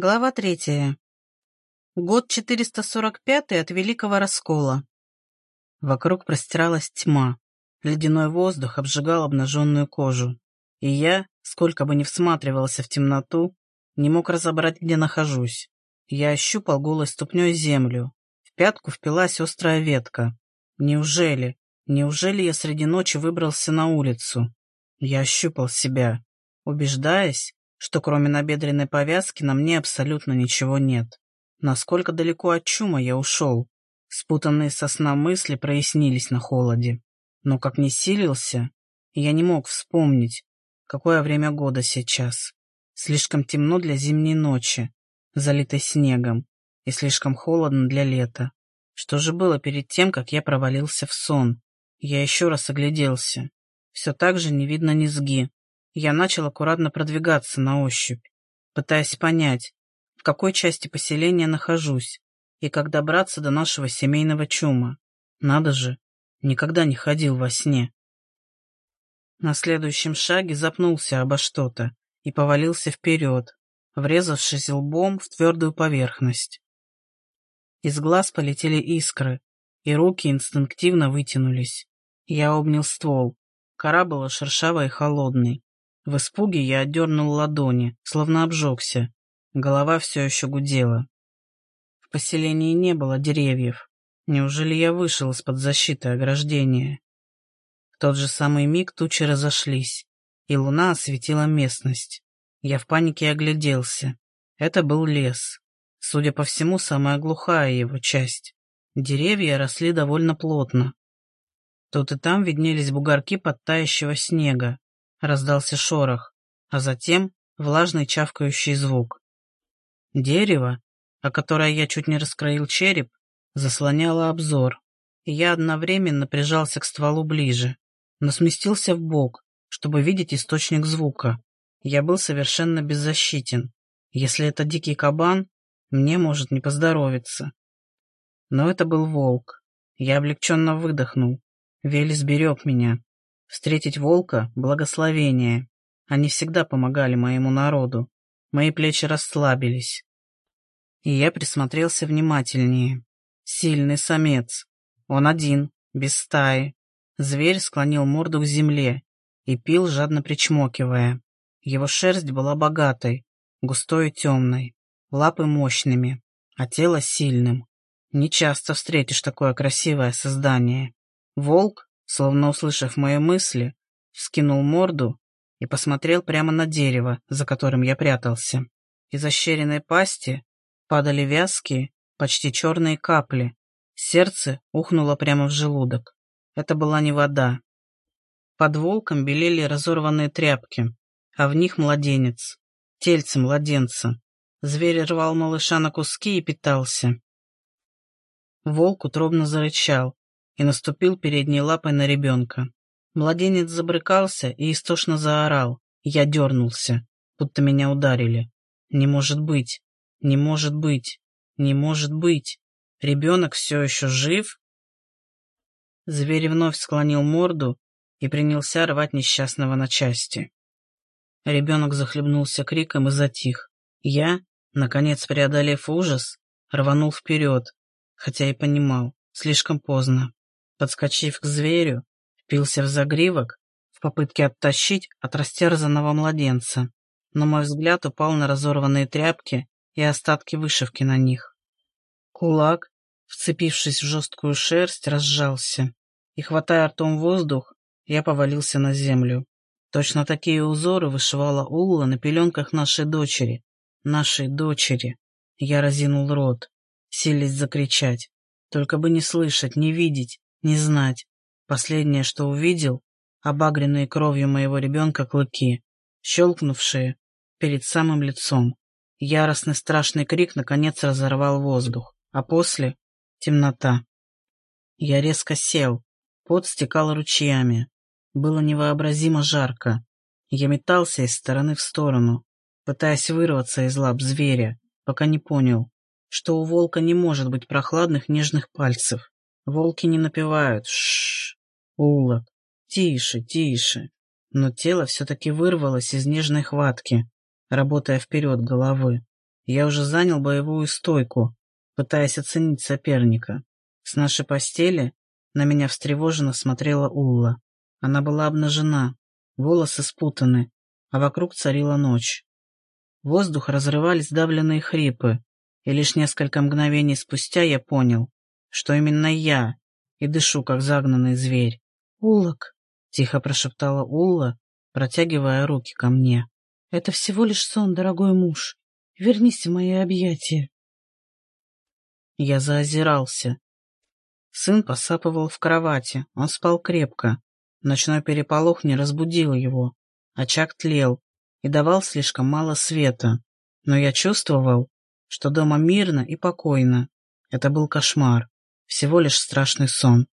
Глава третья. Год 445 от Великого Раскола. Вокруг простиралась тьма. Ледяной воздух обжигал обнаженную кожу. И я, сколько бы ни всматривался в темноту, не мог разобрать, где нахожусь. Я ощупал голой ступней землю. В пятку впилась острая ветка. Неужели, неужели я среди ночи выбрался на улицу? Я ощупал себя, убеждаясь, что кроме набедренной повязки на мне абсолютно ничего нет. Насколько далеко от чума я ушел? Спутанные со сна мысли прояснились на холоде. Но как не силился, я не мог вспомнить, какое время года сейчас. Слишком темно для зимней ночи, залитой снегом, и слишком холодно для лета. Что же было перед тем, как я провалился в сон? Я еще раз огляделся. Все так же не видно низги, я начал аккуратно продвигаться на ощупь, пытаясь понять, в какой части поселения нахожусь и как добраться до нашего семейного чума. Надо же, никогда не ходил во сне. На следующем шаге запнулся обо что-то и повалился вперед, врезавшись лбом в твердую поверхность. Из глаз полетели искры, и руки инстинктивно вытянулись. Я обнял ствол. Кора была шершавой и холодной. В испуге я отдернул ладони, словно обжегся. Голова все еще гудела. В поселении не было деревьев. Неужели я вышел из-под защиты ограждения? В тот же самый миг тучи разошлись, и луна осветила местность. Я в панике огляделся. Это был лес. Судя по всему, самая глухая его часть. Деревья росли довольно плотно. Тут и там виднелись бугорки подтающего снега, раздался шорох, а затем влажный чавкающий звук. Дерево, о которое я чуть не раскроил череп, заслоняло обзор, и я одновременно прижался к стволу ближе, но сместился в бок, чтобы видеть источник звука. Я был совершенно беззащитен. Если это дикий кабан, мне может не поздоровиться. Но это был волк. Я облегченно выдохнул. Велес берег меня. Встретить волка — благословение. Они всегда помогали моему народу. Мои плечи расслабились. И я присмотрелся внимательнее. Сильный самец. Он один, без стаи. Зверь склонил морду к земле и пил, жадно причмокивая. Его шерсть была богатой, густой и темной, лапы мощными, а тело сильным. Не часто встретишь такое красивое создание. Волк словно услышав мои мысли, вскинул морду и посмотрел прямо на дерево, за которым я прятался. Из ощеренной пасти падали вязкие, почти черные капли. Сердце ухнуло прямо в желудок. Это была не вода. Под волком белели разорванные тряпки, а в них младенец, тельце младенца. Зверь рвал малыша на куски и питался. Волк утробно зарычал, и наступил передней лапой на ребенка. Младенец забрыкался и истошно заорал. Я дернулся, будто меня ударили. Не может быть, не может быть, не может быть. Ребенок все еще жив? Зверь вновь склонил морду и принялся рвать несчастного на части. Ребенок захлебнулся криком и затих. Я, наконец преодолев ужас, рванул вперед, хотя и понимал, слишком поздно. Подскочив к зверю, впился в загривок в попытке оттащить от растерзанного младенца, но мой взгляд упал на разорванные тряпки и остатки вышивки на них. Кулак, вцепившись в жесткую шерсть, разжался, и, хватая ртом воздух, я повалился на землю. Точно такие узоры вышивала Улла на пеленках нашей дочери. Нашей дочери. Я разинул рот, силясь закричать. Только бы не слышать, не видеть, не знать. Последнее, что увидел, обагренные кровью моего ребенка клыки, щелкнувшие перед самым лицом. Яростный страшный крик наконец разорвал воздух, а после — темнота. Я резко сел, пот стекал ручьями. Было невообразимо жарко. Я метался из стороны в сторону, пытаясь вырваться из лап зверя, пока не понял, что у волка не может быть прохладных нежных пальцев. Волки не напевают. Шш, улок. Тише, тише. Но тело все-таки вырвалось из нежной хватки, работая вперед головы. Я уже занял боевую стойку, пытаясь оценить соперника. С нашей постели на меня встревоженно смотрела Улла. Она была обнажена, волосы спутаны, а вокруг царила ночь. Воздух разрывали сдавленные хрипы, и лишь несколько мгновений спустя я понял, что именно я и дышу, как загнанный зверь. «Улок!» — тихо прошептала Улла, протягивая руки ко мне. «Это всего лишь сон, дорогой муж. Вернись в мои объятия». Я заозирался. Сын посапывал в кровати, он спал крепко. Ночной переполох не разбудил его. Очаг тлел и давал слишком мало света. Но я чувствовал, что дома мирно и покойно. Это был кошмар, всего лишь страшный сон.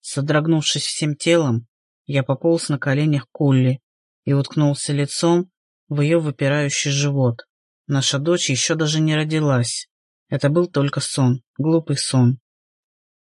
Содрогнувшись всем телом, я пополз на коленях к Улли и уткнулся лицом в ее выпирающий живот. Наша дочь еще даже не родилась. Это был только сон, глупый сон.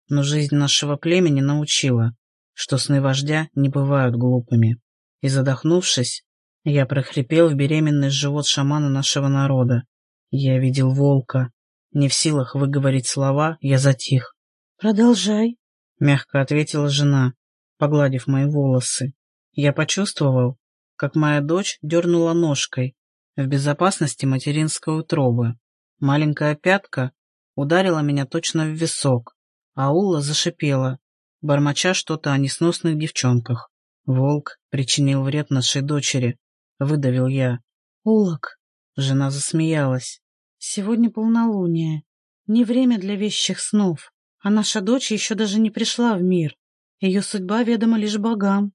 Но жизнь нашего племени научила, что сны вождя не бывают глупыми. И задохнувшись, я прохрипел в беременный живот шамана нашего народа. Я видел волка. Не в силах выговорить слова, я затих. «Продолжай», — мягко ответила жена, погладив мои волосы. Я почувствовал, как моя дочь дернула ножкой в безопасности материнской утробы. Маленькая пятка ударила меня точно в висок, а Ула зашипела, бормоча что-то о несносных девчонках. Волк причинил вред нашей дочери, выдавил я. Улок. Жена засмеялась. Сегодня полнолуние. Не время для вещих снов. А наша дочь еще даже не пришла в мир. Ее судьба ведома лишь богам.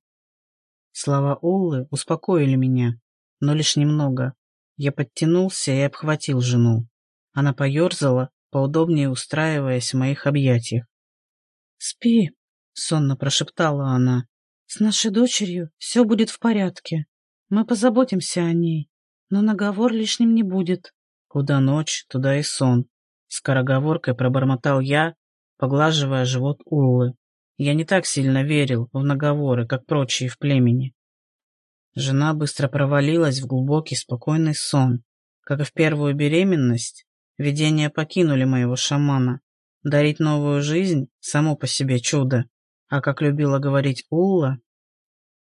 Слова Уллы успокоили меня, но лишь немного. Я подтянулся и обхватил жену. Она поерзала, поудобнее устраиваясь в моих объятиях. «Спи», — сонно прошептала она. «С нашей дочерью все будет в порядке. Мы позаботимся о ней, но наговор лишним не будет». Куда ночь, туда и сон. Скороговоркой пробормотал я, поглаживая живот Уллы. Я не так сильно верил в наговоры, как прочие в племени. Жена быстро провалилась в глубокий спокойный сон. Как и в первую беременность, видения покинули моего шамана. Дарить новую жизнь – само по себе чудо. А как любила говорить Улла,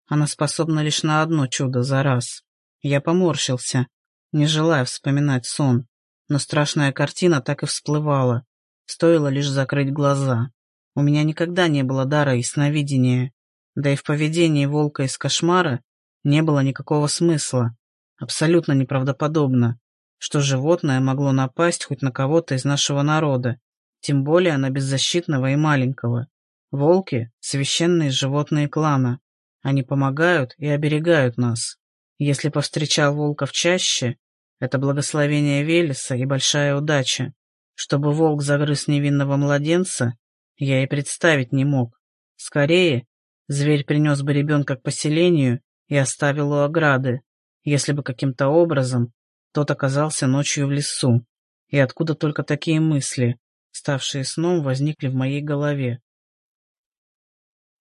она способна лишь на одно чудо за раз. Я поморщился, не желая вспоминать сон, но страшная картина так и всплывала, стоило лишь закрыть глаза. У меня никогда не было дара ясновидения, да и в поведении волка из кошмара не было никакого смысла. Абсолютно неправдоподобно, что животное могло напасть хоть на кого-то из нашего народа, тем более на беззащитного и маленького. Волки — священные животные клана. Они помогают и оберегают нас. Если повстречал волка в чаще, это благословение Велеса и большая удача. Чтобы волк загрыз невинного младенца, я и представить не мог. Скорее, зверь принес бы ребенка к поселению и оставил у ограды, если бы каким-то образом тот оказался ночью в лесу. И откуда только такие мысли, ставшие сном, возникли в моей голове.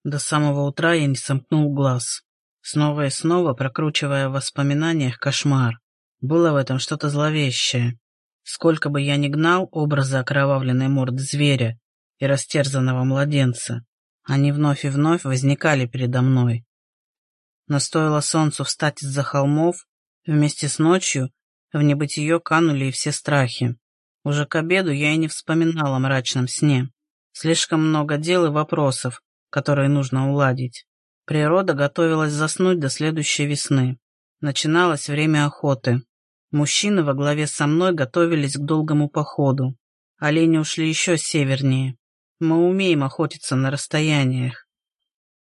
До самого утра я не сомкнул глаз, снова и снова прокручивая в воспоминаниях кошмар. Было в этом что-то зловещее. Сколько бы я ни гнал образы окровавленной морды зверя и растерзанного младенца, они вновь и вновь возникали передо мной. Но стоило солнцу встать из-за холмов, вместе с ночью в небытие канули и все страхи. Уже к обеду я и не вспоминал о мрачном сне. Слишком много дел и вопросов, которые нужно уладить. Природа готовилась заснуть до следующей весны. Начиналось время охоты. Мужчины во главе со мной готовились к долгому походу. Олени ушли еще севернее. Мы умеем охотиться на расстояниях.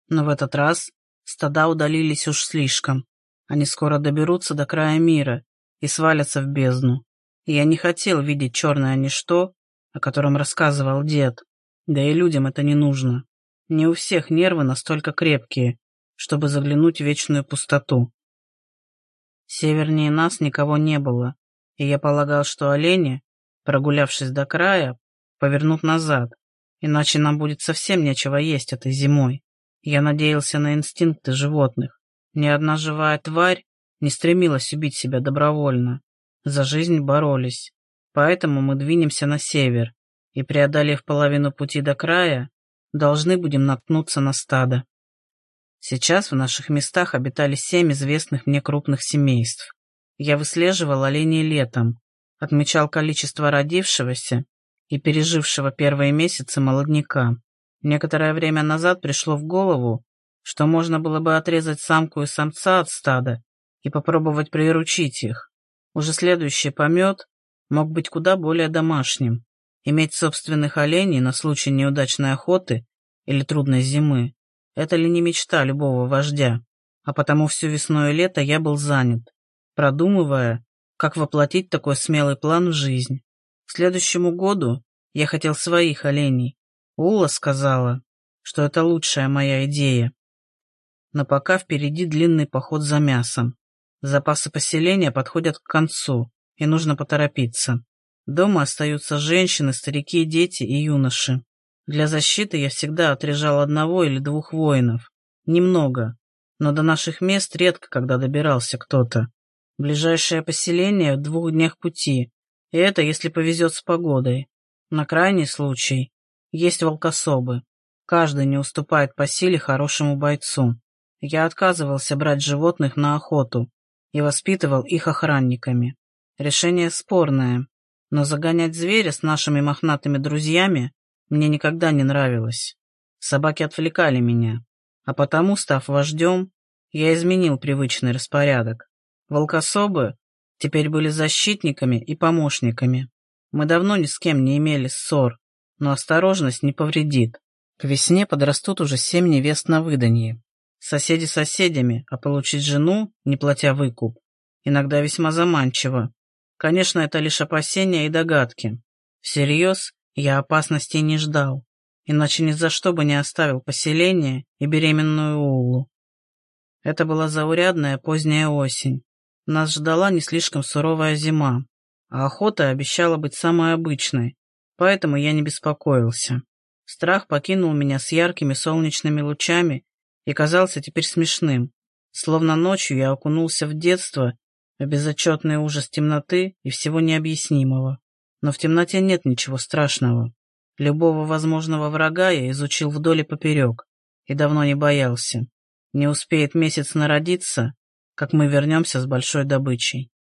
Но в этот раз стада удалились уж слишком. Они скоро доберутся до края мира и свалятся в бездну. Я не хотел видеть черное ничто, о котором рассказывал дед. Да и людям это не нужно. Не у всех нервы настолько крепкие, чтобы заглянуть в вечную пустоту. Севернее нас никого не было, и я полагал, что олени, прогулявшись до края, повернут назад, иначе нам будет совсем нечего есть этой зимой. Я надеялся на инстинкты животных. Ни одна живая тварь не стремилась убить себя добровольно. за жизнь боролись. Поэтому мы двинемся на север и, преодолев половину пути до края, должны будем наткнуться на стадо. Сейчас в наших местах обитали семь известных мне крупных семейств. Я выслеживал оленей летом, отмечал количество родившегося и пережившего первые месяцы молодняка. Некоторое время назад пришло в голову, что можно было бы отрезать самку и самца от стада и попробовать приручить их. Уже следующий помет мог быть куда более домашним. Иметь собственных оленей на случай неудачной охоты или трудной зимы – это ли не мечта любого вождя? А потому всю весну и лето я был занят, продумывая, как воплотить такой смелый план в жизнь. К следующему году я хотел своих оленей. Ула сказала, что это лучшая моя идея. Но пока впереди длинный поход за мясом. Запасы поселения подходят к концу, и нужно поторопиться. Дома остаются женщины, старики, дети и юноши. Для защиты я всегда отряжал одного или двух воинов. Немного, но до наших мест редко когда добирался кто-то. Ближайшее поселение в двух днях пути, и это если повезет с погодой. На крайний случай есть волкособы. Каждый не уступает по силе хорошему бойцу. Я отказывался брать животных на охоту и воспитывал их охранниками. Решение спорное, но загонять зверя с нашими мохнатыми друзьями мне никогда не нравилось. Собаки отвлекали меня, а потому, став вождем, я изменил привычный распорядок. Волкособы теперь были защитниками и помощниками. Мы давно ни с кем не имели ссор, но осторожность не повредит. К весне подрастут уже семь невест на выданье. Соседи соседями, а получить жену, не платя выкуп, иногда весьма заманчиво. Конечно, это лишь опасения и догадки. Всерьез я опасностей не ждал, иначе ни за что бы не оставил поселение и беременную Улу. Это была заурядная поздняя осень. Нас ждала не слишком суровая зима, а охота обещала быть самой обычной, поэтому я не беспокоился. Страх покинул меня с яркими солнечными лучами и казался теперь смешным, словно ночью я окунулся в детство в безотчетный ужас темноты и всего необъяснимого. Но в темноте нет ничего страшного. Любого возможного врага я изучил вдоль и поперек и давно не боялся. Не успеет месяц народиться, как мы вернемся с большой добычей.